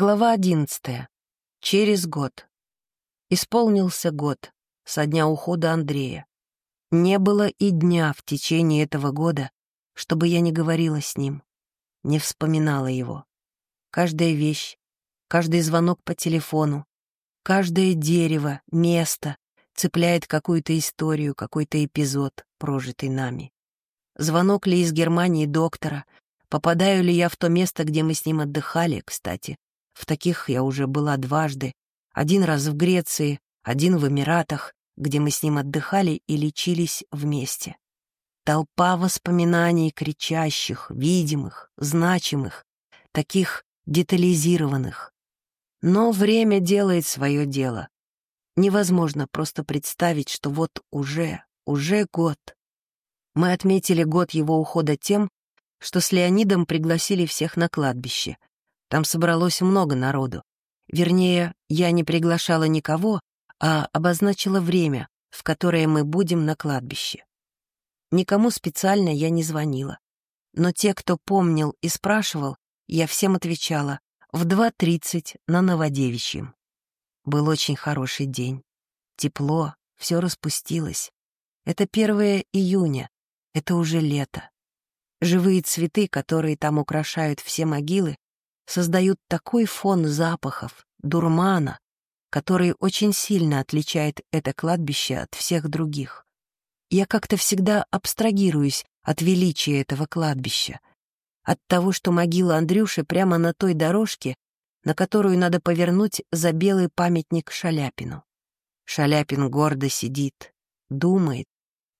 Глава одиннадцатая. Через год. Исполнился год со дня ухода Андрея. Не было и дня в течение этого года, чтобы я не говорила с ним, не вспоминала его. Каждая вещь, каждый звонок по телефону, каждое дерево, место цепляет какую-то историю, какой-то эпизод, прожитый нами. Звонок ли из Германии доктора, попадаю ли я в то место, где мы с ним отдыхали, кстати, в таких я уже была дважды. Один раз в Греции, один в Эмиратах, где мы с ним отдыхали и лечились вместе. Толпа воспоминаний кричащих, видимых, значимых, таких детализированных. Но время делает свое дело. Невозможно просто представить, что вот уже, уже год. Мы отметили год его ухода тем, что с Леонидом пригласили всех на кладбище — там собралось много народу. Вернее, я не приглашала никого, а обозначила время, в которое мы будем на кладбище. Никому специально я не звонила. Но те, кто помнил и спрашивал, я всем отвечала в 2.30 на Новодевичьем. Был очень хороший день. Тепло, все распустилось. Это 1 июня, это уже лето. Живые цветы, которые там украшают все могилы, создают такой фон запахов, дурмана, который очень сильно отличает это кладбище от всех других. Я как-то всегда абстрагируюсь от величия этого кладбища, от того, что могила Андрюши прямо на той дорожке, на которую надо повернуть за белый памятник Шаляпину. Шаляпин гордо сидит, думает,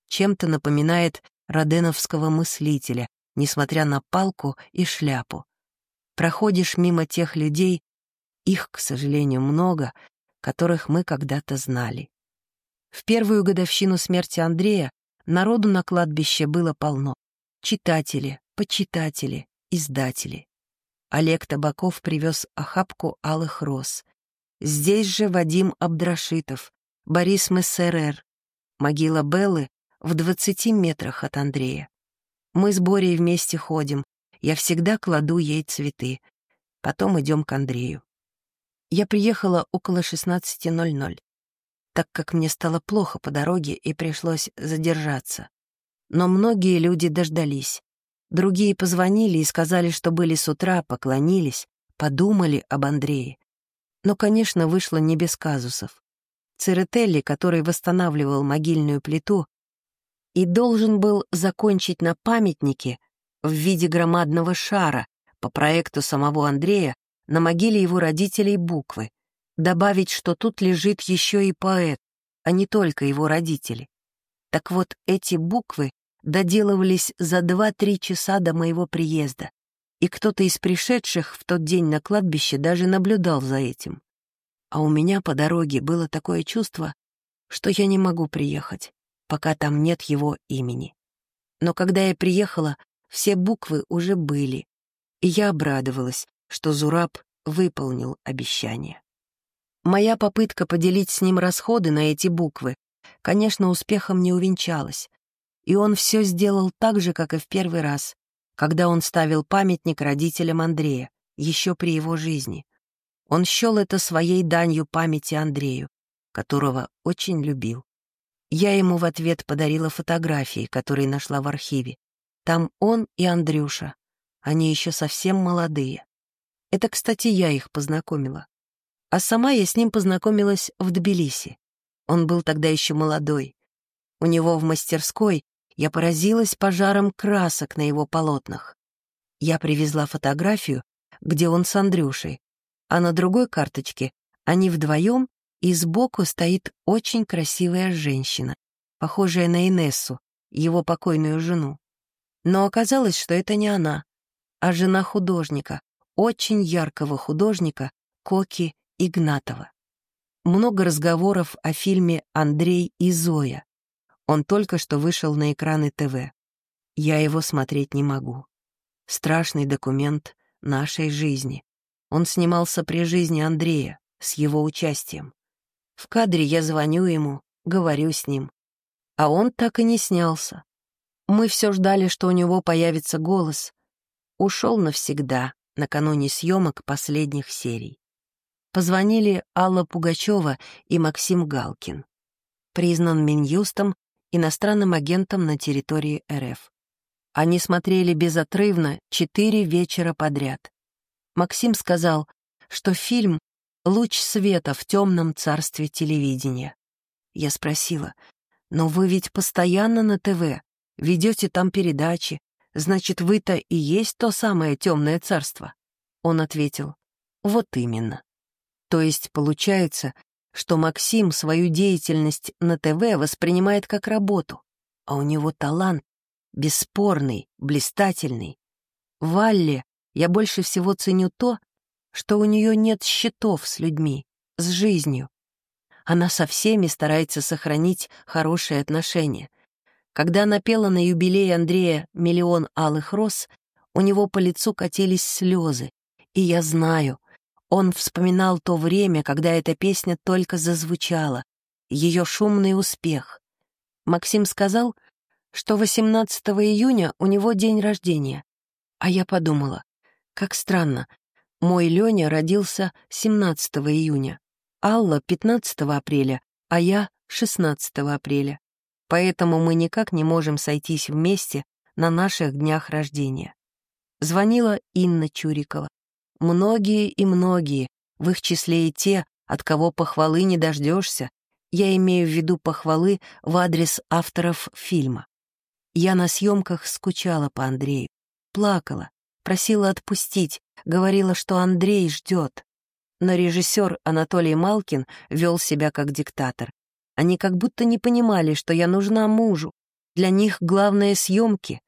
чем-то напоминает роденовского мыслителя, несмотря на палку и шляпу. Проходишь мимо тех людей, их, к сожалению, много, которых мы когда-то знали. В первую годовщину смерти Андрея народу на кладбище было полно. Читатели, почитатели, издатели. Олег Табаков привез охапку алых роз. Здесь же Вадим Абдрашитов, Борис Мессерер. Могила Беллы в двадцати метрах от Андрея. Мы с Борей вместе ходим, я всегда кладу ей цветы. Потом идем к Андрею. Я приехала около 16.00, так как мне стало плохо по дороге и пришлось задержаться. Но многие люди дождались. Другие позвонили и сказали, что были с утра, поклонились, подумали об Андрее. Но, конечно, вышло не без казусов. Церетелли, который восстанавливал могильную плиту и должен был закончить на памятнике, в виде громадного шара по проекту самого Андрея на могиле его родителей буквы, добавить, что тут лежит еще и поэт, а не только его родители. Так вот, эти буквы доделывались за два-три часа до моего приезда, и кто-то из пришедших в тот день на кладбище даже наблюдал за этим. А у меня по дороге было такое чувство, что я не могу приехать, пока там нет его имени. Но когда я приехала, все буквы уже были, и я обрадовалась, что Зураб выполнил обещание. Моя попытка поделить с ним расходы на эти буквы, конечно, успехом не увенчалась, и он все сделал так же, как и в первый раз, когда он ставил памятник родителям Андрея, еще при его жизни. Он счел это своей данью памяти Андрею, которого очень любил. Я ему в ответ подарила фотографии, которые нашла в архиве, там он и Андрюша. Они еще совсем молодые. Это, кстати, я их познакомила. А сама я с ним познакомилась в Тбилиси. Он был тогда еще молодой. У него в мастерской я поразилась пожаром красок на его полотнах. Я привезла фотографию, где он с Андрюшей, а на другой карточке они вдвоем, и сбоку стоит очень красивая женщина, похожая на Инессу, его покойную жену. Но оказалось, что это не она, а жена художника, очень яркого художника Коки Игнатова. Много разговоров о фильме «Андрей и Зоя». Он только что вышел на экраны ТВ. Я его смотреть не могу. Страшный документ нашей жизни. Он снимался при жизни Андрея, с его участием. В кадре я звоню ему, говорю с ним. А он так и не снялся. Мы все ждали, что у него появится голос. Ушел навсегда, накануне съемок последних серий. Позвонили Алла Пугачева и Максим Галкин. Признан Минюстом иностранным агентом на территории РФ. Они смотрели безотрывно четыре вечера подряд. Максим сказал, что фильм — луч света в темном царстве телевидения. Я спросила, «Но вы ведь постоянно на ТВ, ведете там передачи, значит, вы-то и есть то самое темное царство?» Он ответил, «Вот именно». То есть получается, что Максим свою деятельность на ТВ воспринимает как работу, а у него талант бесспорный, блистательный. Валле я больше всего ценю то, что у нее нет счетов с людьми, с жизнью. Она со всеми старается сохранить хорошие отношения. Когда она пела на юбилей Андрея «Миллион алых роз», у него по лицу катились слезы. И я знаю, он вспоминал то время, когда эта песня только зазвучала, ее шумный успех. Максим сказал, что 18 июня у него день рождения. А я подумала, как странно, мой Леня родился 17 июня, Алла — 15 апреля, а я — 16 апреля. Поэтому мы никак не можем сойтись вместе на наших днях рождения. Звонила Инна Чурикова. Многие и многие, в их числе и те, от кого похвалы не дождешься, я имею в виду похвалы в адрес авторов фильма. Я на съемках скучала по Андрею, плакала, просила отпустить, говорила, что Андрей ждет. Но режиссер Анатолий Малкин вел себя как диктатор. Они как будто не понимали, что я нужна мужу. Для них главное — съемки.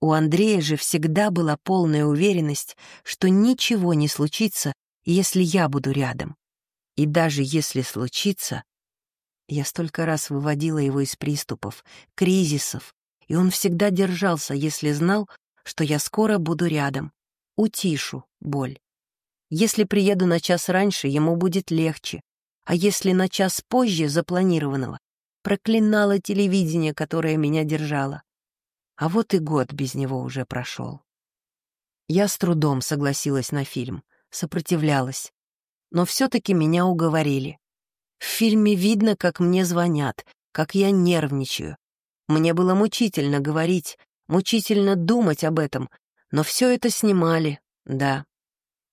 У Андрея же всегда была полная уверенность, что ничего не случится, если я буду рядом. И даже если случится... Я столько раз выводила его из приступов, кризисов, и он всегда держался, если знал, что я скоро буду рядом. Утишу боль. Если приеду на час раньше, ему будет легче. А если на час позже запланированного, проклинала телевидение, которое меня держало. А вот и год без него уже прошел. Я с трудом согласилась на фильм, сопротивлялась. Но все-таки меня уговорили. В фильме видно, как мне звонят, как я нервничаю. Мне было мучительно говорить, мучительно думать об этом, но все это снимали, да.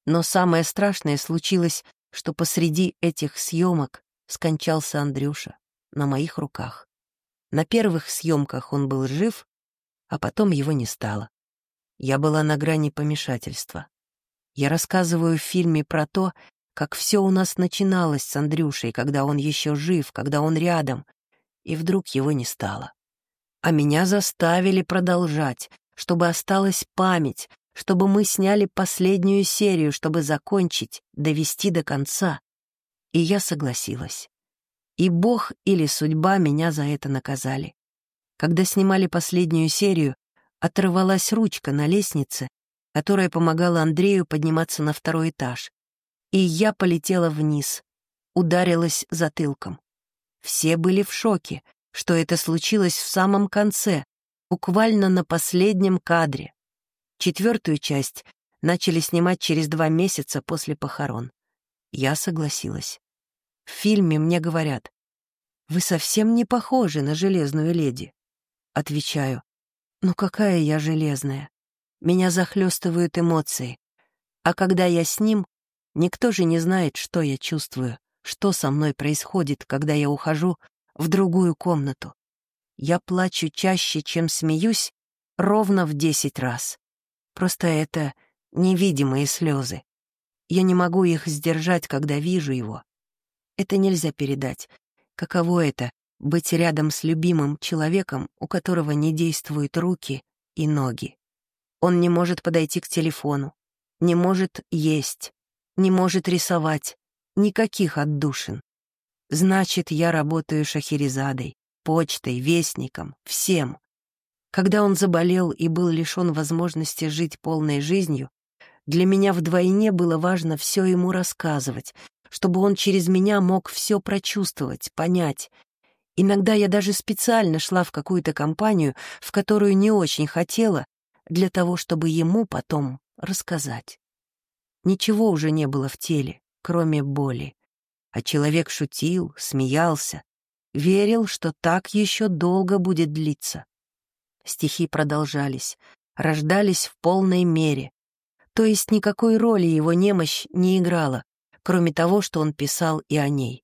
Но самое страшное случилось, что посреди этих съемок скончался Андрюша на моих руках. На первых съемках он был жив, а потом его не стало. Я была на грани помешательства. Я рассказываю в фильме про то, как все у нас начиналось с Андрюшей, когда он еще жив, когда он рядом, и вдруг его не стало. А меня заставили продолжать, чтобы осталась память, чтобы мы сняли последнюю серию, чтобы закончить, довести до конца. И я согласилась. И Бог или судьба меня за это наказали. Когда снимали последнюю серию, оторвалась ручка на лестнице, которая помогала Андрею подниматься на второй этаж. И я полетела вниз, ударилась затылком. Все были в шоке, что это случилось в самом конце, буквально на последнем кадре. Четвертую часть начали снимать через два месяца после похорон. Я согласилась. В фильме мне говорят, «Вы совсем не похожи на железную леди». Отвечаю, «Ну какая я железная? Меня захлестывают эмоции. А когда я с ним, никто же не знает, что я чувствую, что со мной происходит, когда я ухожу в другую комнату. Я плачу чаще, чем смеюсь, ровно в десять раз. Просто это невидимые слезы. Я не могу их сдержать, когда вижу его. Это нельзя передать. Каково это — быть рядом с любимым человеком, у которого не действуют руки и ноги? Он не может подойти к телефону, не может есть, не может рисовать, никаких отдушин. Значит, я работаю шахерезадой, почтой, вестником, всем. Когда он заболел и был лишен возможности жить полной жизнью, для меня вдвойне было важно все ему рассказывать, чтобы он через меня мог все прочувствовать, понять. Иногда я даже специально шла в какую-то компанию, в которую не очень хотела, для того, чтобы ему потом рассказать. Ничего уже не было в теле, кроме боли. А человек шутил, смеялся, верил, что так еще долго будет длиться. Стихи продолжались, рождались в полной мере. То есть никакой роли его немощь не играла, кроме того, что он писал и о ней.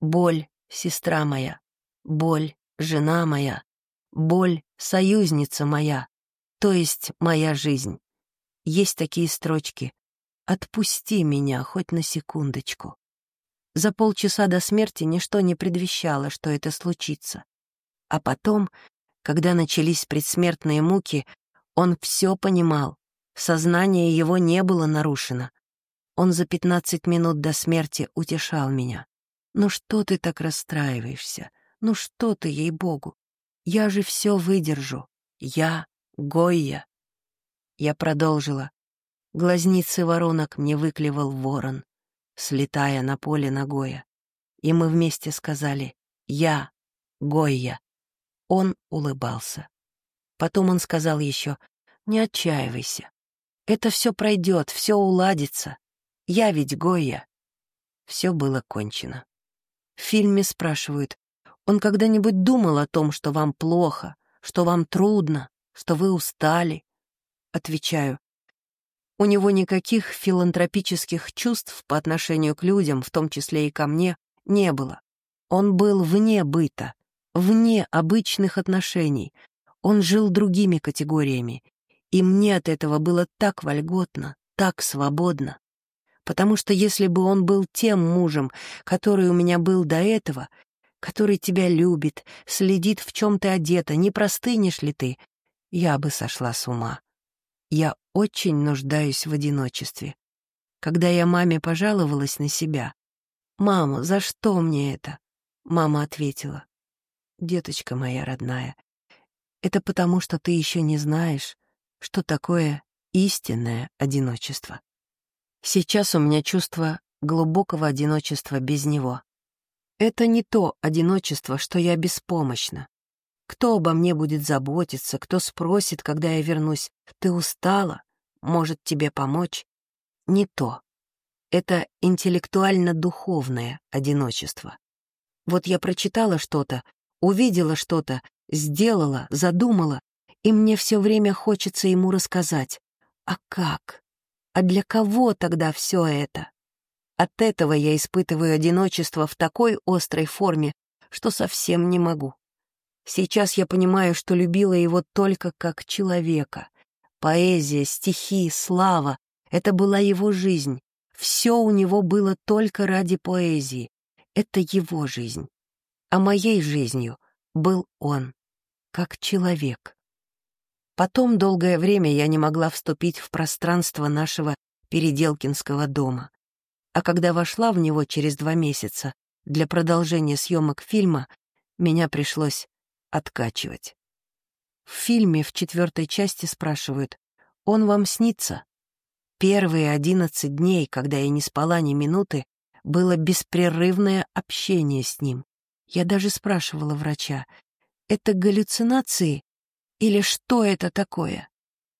«Боль, сестра моя, боль, жена моя, боль, союзница моя, то есть моя жизнь». Есть такие строчки «Отпусти меня хоть на секундочку». За полчаса до смерти ничто не предвещало, что это случится. А потом, когда начались предсмертные муки, он все понимал, сознание его не было нарушено. Он за пятнадцать минут до смерти утешал меня. «Ну что ты так расстраиваешься? Ну что ты, ей-богу? Я же все выдержу. Я Гойя». Я продолжила. Глазницы воронок мне выклевал ворон слетая на поле ногоя. И мы вместе сказали «Я, Гойя». Он улыбался. Потом он сказал еще «Не отчаивайся. Это все пройдет, все уладится. Я ведь Гойя». Все было кончено. В фильме спрашивают, он когда-нибудь думал о том, что вам плохо, что вам трудно, что вы устали? Отвечаю, у него никаких филантропических чувств по отношению к людям, в том числе и ко мне, не было. Он был вне быта, вне обычных отношений. Он жил другими категориями. И мне от этого было так вольготно, так свободно. Потому что если бы он был тем мужем, который у меня был до этого, который тебя любит, следит, в чем ты одета, не простынешь ли ты, я бы сошла с ума. Я очень нуждаюсь в одиночестве. Когда я маме пожаловалась на себя, «Мама, за что мне это?» Мама ответила, «Деточка моя родная, это потому, что ты еще не знаешь, что такое истинное одиночество. Сейчас у меня чувство глубокого одиночества без него. Это не то одиночество, что я беспомощна, кто обо мне будет заботиться, кто спросит, когда я вернусь? Ты устала? Может тебе помочь? Не то. Это интеллектуально-духовное одиночество. Вот я прочитала что-то, увидела что-то, сделала, задумала, и мне все время хочется ему рассказать. А как? А для кого тогда все это? От этого я испытываю одиночество в такой острой форме, что совсем не могу. Сейчас я понимаю, что любила его только как человека. Поэзия, стихи, слава — это была его жизнь. Все у него было только ради поэзии. Это его жизнь. А моей жизнью был он, как человек. Потом долгое время я не могла вступить в пространство нашего Переделкинского дома. А когда вошла в него через два месяца для продолжения съемок фильма, меня пришлось откачивать. В фильме в четвертой части спрашивают, «Он вам снится?» Первые одиннадцать дней, когда я не спала ни минуты, было беспрерывное общение с ним. Я даже спрашивала врача, «Это галлюцинации или что это такое?»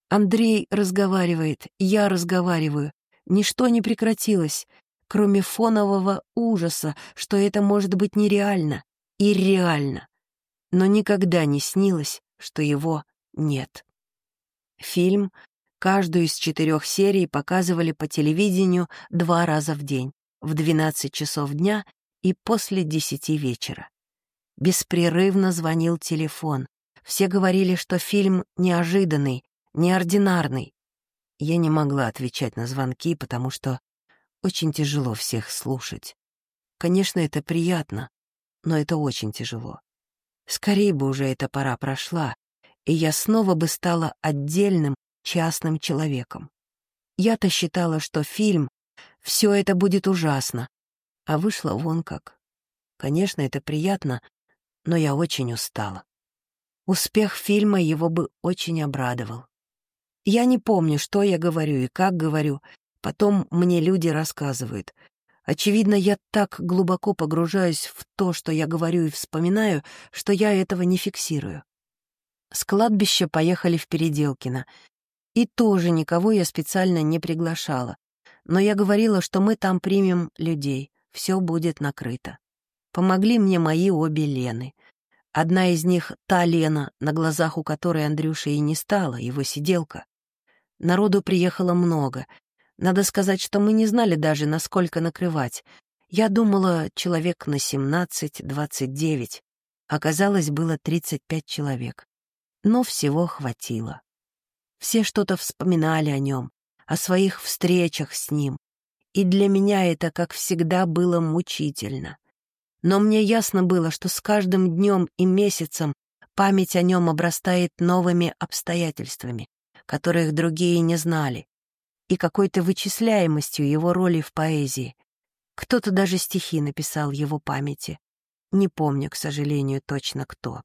Андрей разговаривает, я разговариваю. Ничто не прекратилось, кроме фонового ужаса, что это может быть нереально и реально но никогда не снилось, что его нет. Фильм, каждую из четырех серий показывали по телевидению два раза в день, в 12 часов дня и после 10 вечера. Беспрерывно звонил телефон. Все говорили, что фильм неожиданный, неординарный. Я не могла отвечать на звонки, потому что очень тяжело всех слушать. Конечно, это приятно, но это очень тяжело. Скорее бы уже эта пора прошла, и я снова бы стала отдельным частным человеком. Я-то считала, что фильм — все это будет ужасно, а вышло вон как. Конечно, это приятно, но я очень устала. Успех фильма его бы очень обрадовал. Я не помню, что я говорю и как говорю, потом мне люди рассказывают — Очевидно, я так глубоко погружаюсь в то, что я говорю и вспоминаю, что я этого не фиксирую. С кладбища поехали в Переделкино. И тоже никого я специально не приглашала. Но я говорила, что мы там примем людей, все будет накрыто. Помогли мне мои обе Лены. Одна из них — та Лена, на глазах у которой Андрюша и не стала, его сиделка. Народу приехало много. Надо сказать, что мы не знали даже, насколько накрывать. Я думала, человек на 17-29. Оказалось, было 35 человек. Но всего хватило. Все что-то вспоминали о нем, о своих встречах с ним. И для меня это, как всегда, было мучительно. Но мне ясно было, что с каждым днем и месяцем память о нем обрастает новыми обстоятельствами, которых другие не знали, и какой-то вычисляемостью его роли в поэзии. Кто-то даже стихи написал его памяти. Не помню, к сожалению, точно кто.